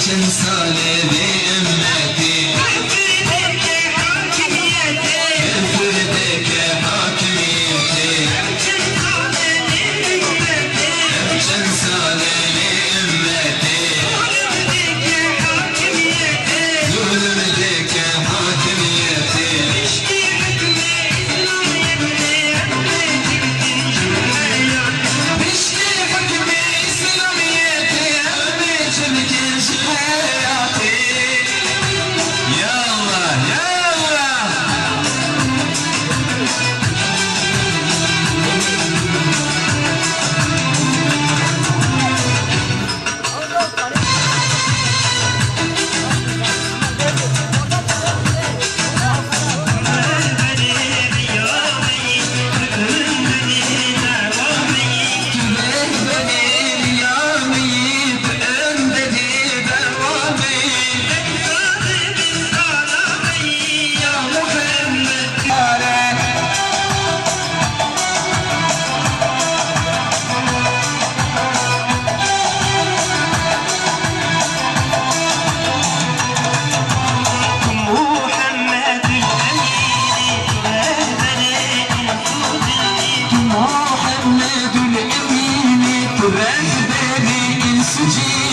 için söyle محمد الأمين ترهبني انسجيني